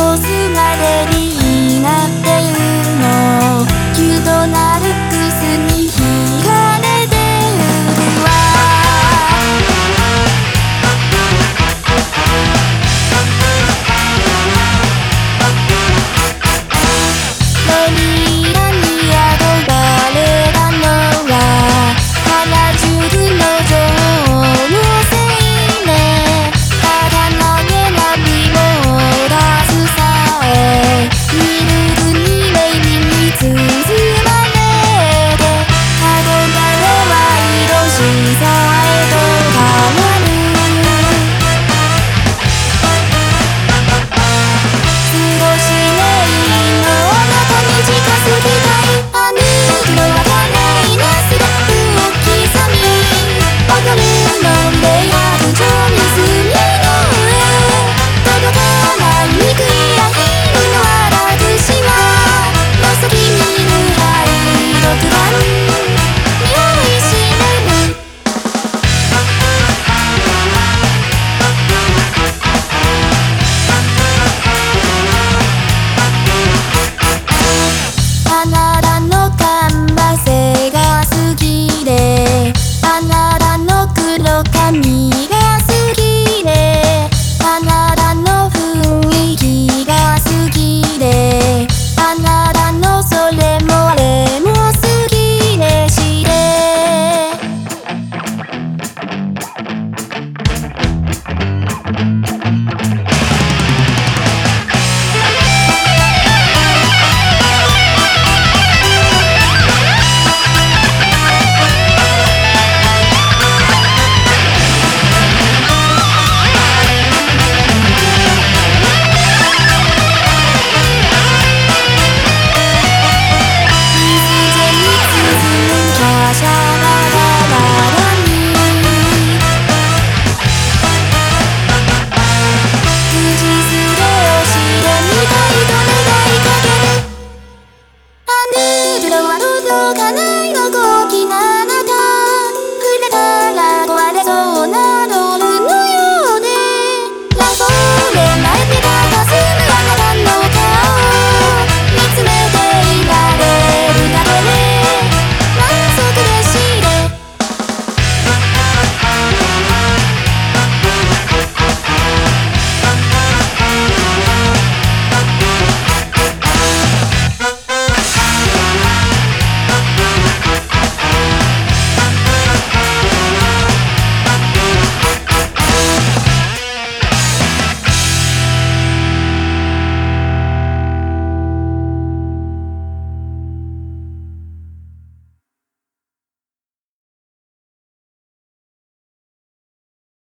過ご鏡の